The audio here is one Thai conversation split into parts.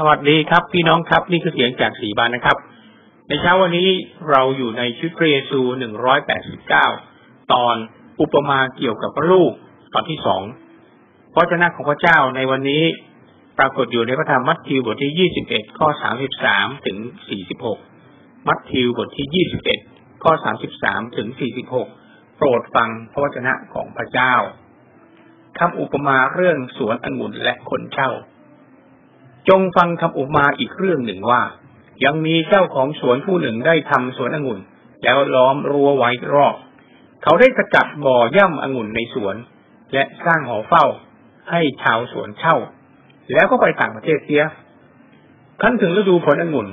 สวัสดีครับ พี่น้องครับ นี่คือเสียงจากสีบานนะครับ ในเช้าวันนี้เราอยู่ในชุดพระเยซูหนึ่งร้อยแปดสิบเก้าตอนอุปมาเกี่ยวกับพระลูกตอนที่สองพระเจ้าของพระเจ้าในวันนี้ปรากฏอยู่ในพระธรรมมัทธิวบทที่ยี่สิบเอ็ดข้อสามสิบสามถึงสี่สิบหกมัทธิวบทที่ยี่สิบเอ็ดข้อสามสิบสามถึงสี่สิบหกโปรดฟังพระวจนะของพระเจ้าคำอุปมาเรื่องสวนองุ่นและคนเช่า จงฟังคำอุมาอีกเรื่องหนึ่งว่า ยังมีเจ้าของสวนผู้หนึ่งได้ทำสวนองุ่น แล้วล้อมรั้วไว้รอบ เขาได้สกัดบ่อย่ำองุ่นในสวน และสร้างหอเฝ้า ให้ชาวสวนเช่า แล้วก็ไปต่างประเทศเสียขั้นถึงฤดูผลองุ่น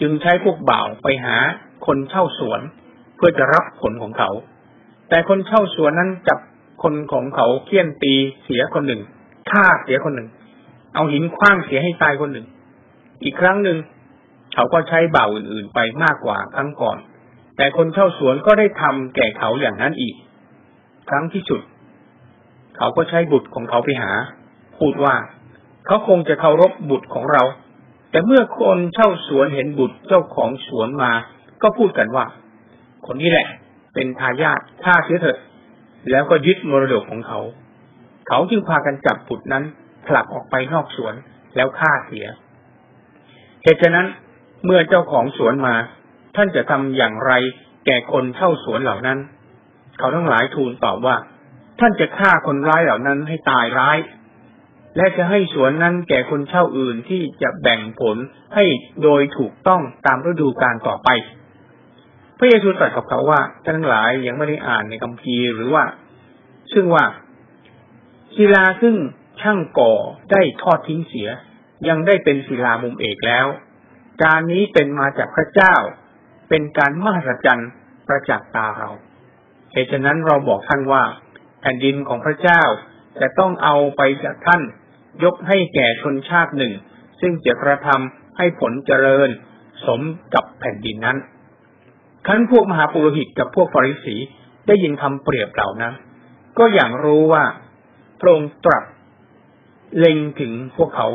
จึงใช้พวกบ่าวไปหาคนเช่าสวน เพื่อจะรับผลของเขา แต่คนเช่าสวนนั้นจับคนของเขาเคี่ยนตีเสียคนหนึ่งฆ่าเสียคนหนึ่ง เอาหินคว้างเสียให้ตายคนหนึ่ง อีกครั้งหนึ่งเขาก็ใช้เบ่าอื่นๆไปมากกว่าครั้งก่อน แต่คนเช่าสวนก็ได้ทำแก่เขาอย่างนั้นอีก ครั้งที่สุด เขาก็ใช้บุตรของเขาไปหา พูดว่า เขาคงจะเคารพบุตรของเรา แต่เมื่อคนเช่าสวนเห็นบุตรเจ้าของสวนมา ก็พูดกันว่า คนนี้แหละ เป็นทายาทฆ่าเสียเถิดแล้วก็ยึดมรดกของเขา เขาจึงพากันจับบุตรนั้น ผลักออกไปนอกสวนแล้วฆ่าเสีย เหตุฉะนั้นเมื่อเจ้าของสวนมา ท่านจะทำอย่างไรแก่คนเช่าสวนเหล่านั้น เขาทั้งหลายทูลตอบว่า ท่านจะฆ่าคนร้ายเหล่านั้นให้ตายร้าย และจะให้สวนนั้นแก่คนเช่าอื่นที่จะแบ่งผลให้โดยถูกต้องตามฤดูกาลต่อไป พระเยซูตรัสกับเขาว่าท่านทั้งหลายยังไม่ได้อ่านในคัมภีร์หรือว่า ซึ่งว่าศิลาซึ่ง ช่างก่อได้ทอดทิ้งเสีย ยังได้เป็นศิลามุมเอกแล้ว การนี้เป็นมาจากพระเจ้า เป็นการมหัศจรรย์ประจักษ์ตาเราเหตุฉะนั้นเราบอกท่านว่า แผ่นดินของพระเจ้าจะต้องเอาไปจากท่าน ยกให้แก่ชนชาติหนึ่ง ซึ่งจะกระทำให้ผลเจริญ สมกับแผ่นดินนั้นขั้นพวกมหาปุโรหิตกับพวกฟาริสีได้ยินคำเปรียบเหล่านั้น ก็อย่างรู้ว่าพระองค์ตรัส เล็งถึงพวกเขา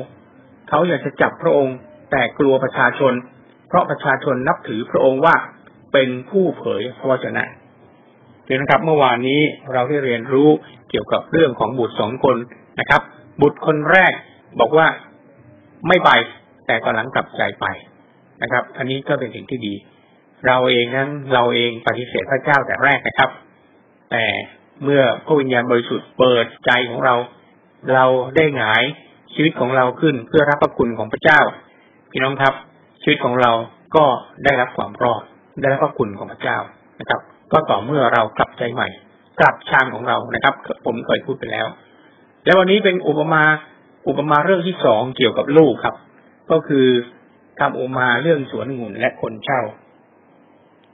เขาอยากจะจับพระองค์ แต่กลัวประชาชน เพราะประชาชนนับถือพระองค์ว่าเป็นผู้เผยพระวจนะเดี๋ยวนะครับ เมื่อวานนี้เราได้เรียนรู้เกี่ยวกับเรื่องของบุตรสองคนนะครับ บุตรคนแรกบอกว่าไม่ไปแต่ตอนหลังกลับใจไปนะครับ อันนี้ก็เป็นสิ่งที่ดี เราเองนั้นเราเองปฏิเสธพระเจ้าแต่แรกนะครับ แต่เมื่อพระวิญญาณบริสุทธิ์เปิดใจของเรา เราได้หงายชีวิตของเราขึ้นเพื่อรับพระคุณของพระเจ้า พี่น้องครับ ชีวิตของเราก็ได้รับความรอดได้รับพระคุณของพระเจ้านะครับ ก็ต่อเมื่อเรากลับใจใหม่ กลับชามของเรานะครับ ผมเคยพูดไปแล้ว แล้ววันนี้เป็นอุปมาอุปมาเรื่องที่สองเกี่ยวกับลูกครับ ก็คือทำอุปมาเรื่องสวนองุ่นและคนเช่า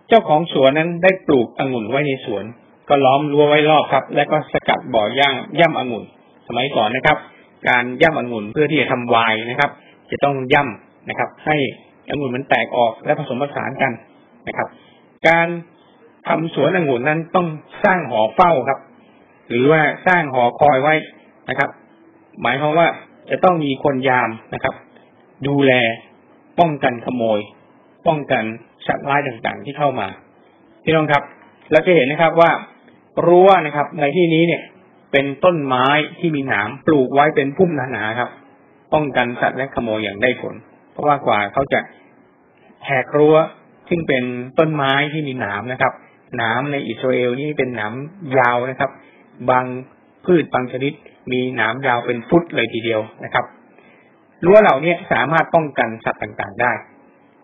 เจ้าของสวนนั้นได้ปลูกองุ่นไว้ในสวน ก็ล้อมรั้วไว้รอบครับ และก็สกัดบ่อย่างย่ำองุ่น สมัยก่อนนะครับ การย่ำองุ่นเพื่อที่จะทำไวน์นะครับ จะต้องย่ำนะครับ ให้องุ่นมันแตกออกและผสมผสานกันนะครับ การทำสวนองุ่นนั้นต้องสร้างหอเฝ้าครับ หรือว่าสร้างหอคอยไว้นะครับ หมายความว่าจะต้องมีคนยามนะครับ ดูแลป้องกันขโมย ป้องกันสัตว์ร้ายต่างๆที่เข้ามาพี่น้องครับ เราจะเห็นนะครับว่ารั้วนะครับ ในที่นี้เนี่ย เป็นต้นไม้ที่มีหนามปลูกไว้เป็นพุ่มหนาๆครับ ป้องกันสัตว์และขโมยอย่างได้ผล เพราะว่ากว่าเขาจะแหกรั้วซึ่งเป็นต้นไม้ที่มีหนามนะครับหนามในอิสราเอลนี่เป็นหนามยาวนะครับ บางพืชบางชนิด มีหนามยาวเป็นฟุตเลยทีเดียวนะครับรั้วเหล่านี้สามารถป้องกันสัตว์ต่างๆได้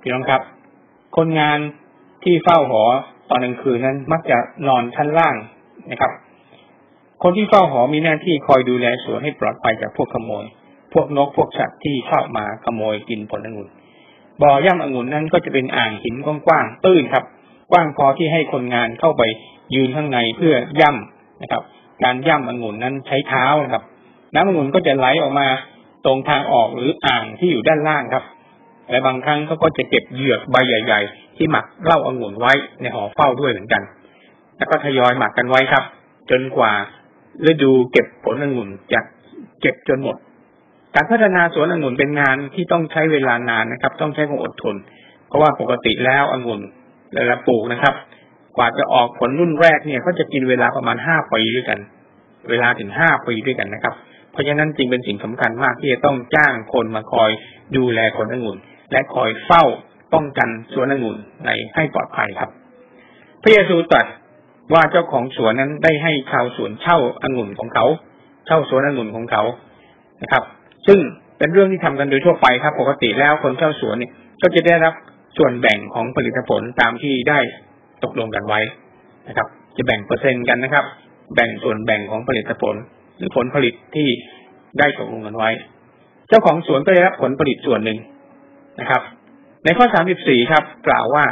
พี่น้องครับ คนงานที่เฝ้าหอตอนกลางคืนนั้นมักจะนอนชั้นล่างนะครับ คนที่เฝ้าหอมีหน้าที่คอยดูแลสวนให้ปลอดภัยจากพวกขโมย พวกนกพวกสัตว์ที่ชอบมาขโมยกินผลองุ่นบ่อย่ำองุ่นนั้นก็จะเป็นอ่างหินกว้างๆตื้นครับ กว้างพอที่ให้คนงานเข้าไปยืนข้างในเพื่อย่ำนะครับ การย่ำองุ่นนั้นใช้เท้านะครับ น้ำองุ่นก็จะไหลออกมาตรงทางออกหรืออ่างที่อยู่ด้านล่างครับและบางครั้งเขาก็จะเก็บเหยือกใบใหญ่ ๆ ที่หมักเหล้าองุ่นไว้ในหอเฝ้าด้วยเหมือนกัน แล้วก็ทยอยหมักกันไว้ครับ จนกว่า ฤดูเก็บผลองุ่นจะเก็บจนหมด การพัฒนาสวนองุ่นเป็นงานที่ต้องใช้เวลานานนะครับ ต้องใช้ความอดทน เพราะว่าปกติแล้วองุ่นเวลาปลูกนะครับ กว่าจะออกผลรุ่นแรกเนี่ยก็จะกินเวลาประมาณห้าปีด้วยกัน เวลาถึงห้าปีด้วยกันนะครับ เพราะฉะนั้นจึงเป็นสิ่งสำคัญมากที่จะต้องจ้างคนมาคอยดูแลผลองุ่น และคอยเฝ้าป้องกันสวนองุ่นในให้ปลอดภัยครับ พระเยซูตรัส ว่าเจ้าของสวนนั้นได้ให้ชาวสวนเช่าองุ่นของเขา เช่าสวนองุ่นของเขานะครับ ซึ่งเป็นเรื่องที่ทำกันโดยทั่วไปครับ ปกติแล้วคนเช่าสวนเนี่ย ก็จะได้รับส่วนแบ่งของผลิตผลตามที่ได้ตกลงกันไว้นะครับ จะแบ่งเปอร์เซ็นต์กันนะครับ แบ่งส่วนแบ่งของผลิตผล หรือผลผลิตที่ได้ตกลงกันไว้ เจ้าของสวนก็ได้รับผลผลิตส่วนหนึ่งนะครับ ในข้อสามสิบสี่ครับ กล่าวว่า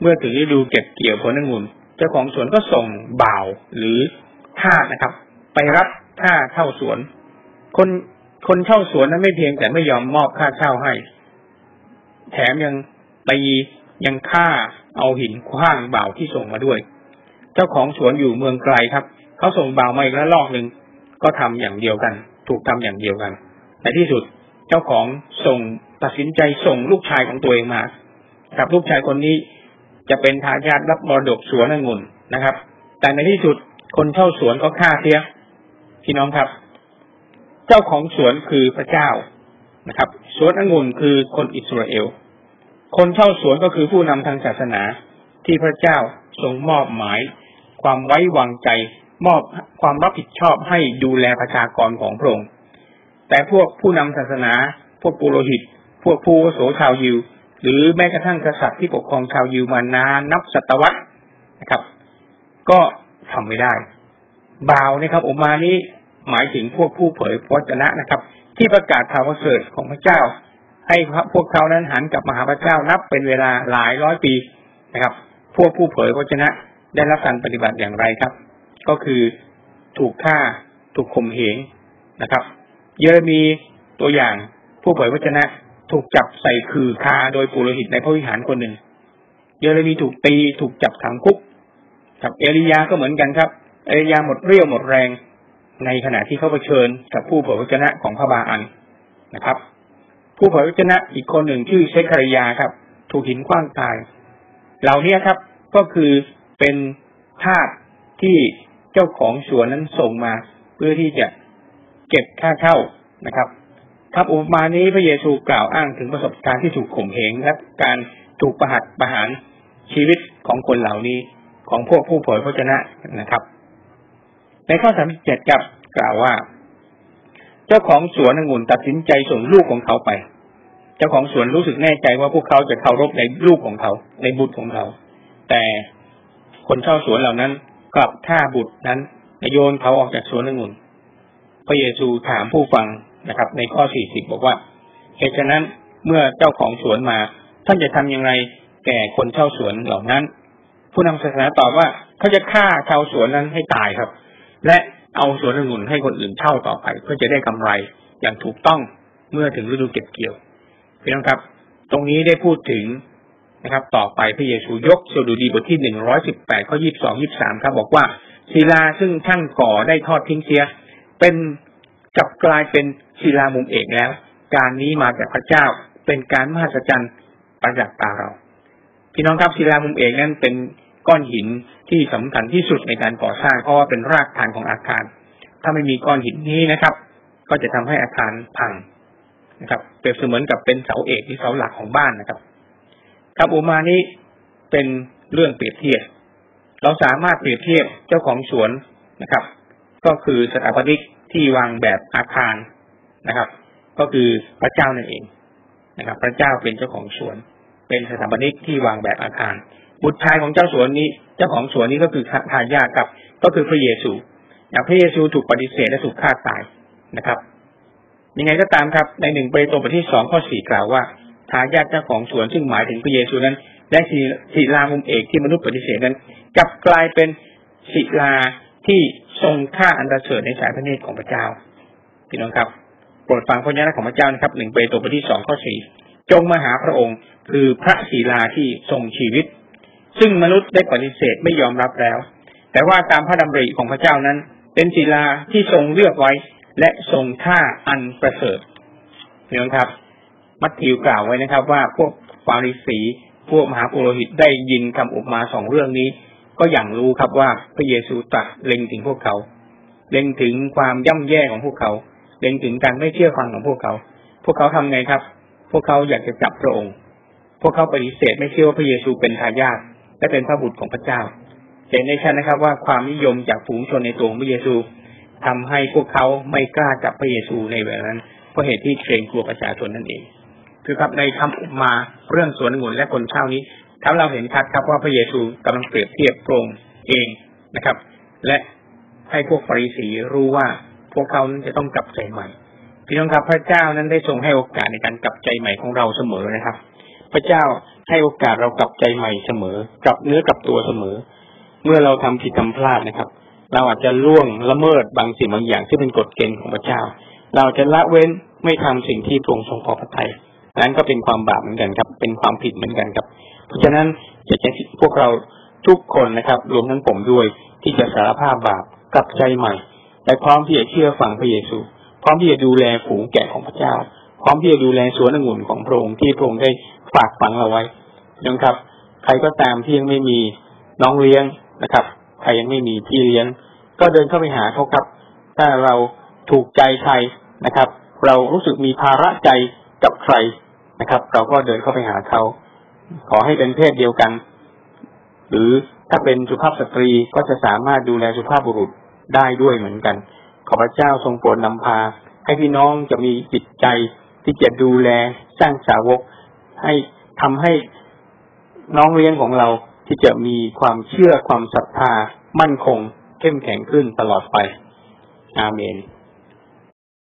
เมื่อถึงฤดูเก็บเกี่ยวผลองุ่น เจ้าของสวนก็ส่งบ่าวหรือทาสนะครับ ไปรับค่าเช่าสวน คนคนเช่าสวนนั้นไม่เพียงแต่ไม่ยอมมอบค่าเช่าให้ แถมยังตียังฆ่าเอาหินคว้างบ่าวที่ส่งมาด้วย เจ้าของสวนอยู่เมืองไกลครับ เขาส่งบ่าวมาอีกแล้วลอกหนึ่งก็ทำอย่างเดียวกัน ถูกทำอย่างเดียวกัน ในที่สุดเจ้าของส่งตัดสินใจส่งลูกชายของตัวเองมา กับลูกชายคนนี้ จะเป็นทายาทรับมรดกสวนองุ่นนะครับ แต่ในที่สุดคนเช่าสวนก็ฆ่าเสียพี่น้องครับ เจ้าของสวนคือพระเจ้านะครับ สวนองุ่นคือคนอิสราเอล คนเช่าสวนก็คือผู้นำทางศาสนาที่พระเจ้าทรงมอบหมาย ความไว้วางใจมอบความรับผิดชอบให้ดูแลประชากรของพระองค์แต่พวกผู้นำศาสนา พวกปุโรหิต พวกผู้โสชาวยิว หรือแม้กระทั่งกษัตริย์ที่ปกครองชาวยิวมานานนับศตวรรษนะครับ ก็ทำไม่ได้บ่าวนะครับออกมานี้หมายถึงพวกผู้เผยพระชนะนะครับ ที่ประกาศข่าวประเสริฐของพระเจ้า ให้พวกเขานั้นหันกลับมาหาพระเจ้านับเป็นเวลาหลายร้อยปีนะครับ พวกผู้เผยพระชนะได้รับการปฏิบัติอย่างไรครับ ก็คือถูกฆ่าถูกข่มเหงนะครับ เยเรมีตัวอย่างผู้เผยพระชนะ ถูกจับใส่คือคาโดยปุโรหิตในพระวิหารคนหนึ่ง เยเรมีถูกตีถูกจับขังคุกกับเอลียาก็เหมือนกันครับ เอลียาหมดเรี่ยวหมดแรง ในขณะที่เขาเผชิญกับผู้เผยพระชนะของพระบาอันนะครับ ผู้เผยพระชนะอีกคนหนึ่งชื่อเชคารยาครับ ถูกหินคว้างตาย เหล่านี้ครับ ก็คือเป็นทาสที่เจ้าของสวนนั้นส่งมา เพื่อที่จะเก็บค่าเช่านะครับ ครับอุปมานี้พระเยซูกล่าวอ้างถึงประสบการณ์ที่ถูกข่มเหงและการถูกประหัตประหารชีวิตของคนเหล่านี้ของพวกผู้เผยพระชนะนะครับ ในข้อสามเจ็ดกับกล่าวว่า เจ้าของสวนองุ่นตัดสินใจส่งลูกของเขาไป เจ้าของสวนรู้สึกแน่ใจว่าพวกเขาจะเคารพในลูกของเขา ในบุตรของเขา แต่คนเช่าสวนเหล่านั้นกลับฆ่าบุตรนั้นโยนเขาออกจากสวนองุ่นพระเยซูถามผู้ฟัง นะครับ ในข้อสี่สิบอกว่าเหตุฉะนั้นเมื่อเจ้าของสวนมา ท่านจะทำอย่างไรแก่คนเช่าสวนเหล่านั้น ผู้นำศาสนาตอบว่าเขาจะฆ่าชาวสวนนั้นให้ตายครับ และเอาสวนองุ่นให้คนอื่นเช่าต่อไป เพื่อจะได้กำไรอย่างถูกต้องเมื่อถึงฤดูเก็บเกี่ยวพี่น้องครับ ตรงนี้ได้พูดถึงนะครับ ต่อไปพระเยซูยกสดุดีบทที่หนึ่งร้อยสิบแปดข้อยี่สองยี่สามครับ บอกว่าศิลาซึ่งช่างก่อได้ทอดทิ้งเสีย เป็นกลับกลายเป็น ศิลามุมเอกแล้ว การนี้มาจากพระเจ้าเป็นการมหัศจรรย์ประจักษ์ตาเรา พี่น้องครับศิลามุมเอกนั้นเป็นก้อนหินที่สำคัญที่สุดในการก่อสร้างเพราะว่าเป็นรากฐานของอาคาร ถ้าไม่มีก้อนหินนี้นะครับ ก็จะทำให้อาคารพังนะครับ เปรียบเสมือนกับเป็นเสาเอกที่เสาหลักของบ้านนะครับครับอุมานี้เป็นเรื่องเปรียบเทียบ เราสามารถเปรียบเทียบเจ้าของสวนนะครับ ก็คือสถาปนิกที่วางแบบอาคาร นะครับ ก็คือพระเจ้านั่นเองนะครับ พระเจ้าเป็นเจ้าของสวน เป็นสถาปนิกที่วางแบบอาคาร บุตรชายของเจ้าสวนนี้ เจ้าของสวนนี้ก็คือทายาทครับ ก็คือพระเยซูอย่างพระเยซูถูกปฏิเสธและถูกฆ่าตายนะครับ ยังไงก็ตามครับ ในหนึ่งเปโตรบทที่สองข้อสี่กล่าวว่าทายาทเจ้าของสวนซึ่งหมายถึงพระเยซูนั้นได้ศิลามุมเอกที่มนุษย์ปฏิเสธนั้นกลับกลายเป็นศิลาที่ทรงค่าอันประเสริฐในสายพระเนตรของพระเจ้าพี่น้องครับ โปรดฟังพระญาณของพระเจ้านะครับหนึ่งเปโตรบทที่สองข้อสี่จงมาหาพระองค์คือพระศีลาที่ทรงชีวิต ซึ่งมนุษย์ได้ปฏิเสธไม่ยอมรับแล้ว แต่ว่าตามพระดำริของพระเจ้านั้น เป็นศีลาที่ทรงเลือกไว้ และทรงค่าอันประเสริฐพี่น้องครับ มัทธิวกล่าวไว้นะครับ ว่าพวกฟาริสีพวกมหาปุโรหิตได้ยินคำอุปมาสองเรื่องนี้ ก็อย่างรู้ครับว่าพระเยซูตรัสเล็งถึงพวกเขา เล็งถึงความย่ำแย่ของพวกเขา เล็งถึงการไม่เชื่อฟังของพวกเขา พวกเขาทำไงครับ พวกเขาอยากจะจับพระองค์ พวกเขาปฏิเสธไม่เชื่อว่าพระเยซูเป็นทายาทและเป็นพระบุตรของพระเจ้า เห็นได้ชัดนะครับว่าความนิยมจากฝูงชนในตัวของพระเยซูทำให้พวกเขาไม่กล้าจับพระเยซูในเวลานั้น เพราะเหตุที่เกรงกลัวประชาชนนั่นเอง คือครับในคำอุปมาเรื่องสวนองุ่นและคนเช่านี้ทำเราเห็นชัดครับว่าพระเยซูกำลังเปรียบเทียบพระองค์เองนะครับ และให้พวกฟาริสีรู้ว่า พวกเขานั้นจะต้องกลับใจใหม่พี่น้องครับพระเจ้านั้นได้ทรงให้โอกาสในการกลับใจใหม่ของเราเสมอนะครับ พระเจ้าให้โอกาสเรากลับใจใหม่เสมอกลับเนื้อกลับตัวเสมอ เมื่อเราทำผิดทำพลาดนะครับ เราอาจจะล่วงละเมิดบางสิ่งบางอย่างที่เป็นกฎเกณฑ์ของพระเจ้า เราจะละเว้นไม่ทำสิ่งที่พระองค์ทรงพอพระทัยนั้นก็เป็นความบาปเหมือนกันครับ เป็นความผิดเหมือนกันครับ เพราะฉะนั้นอยากจะพวกเราทุกคนนะครับ รวมทั้งผมด้วยที่จะสารภาพบาปกลับใจใหม่ และพร้อมที่จะเชื่อฟังพระเยซู พร้อมที่จะดูแลฝูงแกะของพระเจ้า พร้อมที่จะดูแลสวนองุ่นของพระองค์ที่พระองค์ได้ฝากฝังเราไว้นะครับ ใครก็ตามที่ยังไม่มีน้องเลี้ยงนะครับ ใครยังไม่มีพี่เลี้ยง ก็เดินเข้าไปหาเขาครับ ถ้าเราถูกใจใครนะครับ เรารู้สึกมีภาระใจกับใครนะครับ เราก็เดินเข้าไปหาเขา ขอให้เป็นเพศเดียวกัน หรือถ้าเป็นสุภาพสตรีก็จะสามารถดูแลสุภาพบุรุษ ได้ด้วยเหมือนกัน ขอพระเจ้าทรงโปรดนำพา ให้พี่น้องจะมีจิตใจที่จะดูแลสร้างสาวก ให้ทำให้น้องเลี้ยงของเราที่จะมีความเชื่อความศรัทธามั่นคง เข้มแข็งขึ้นตลอดไป อาเมน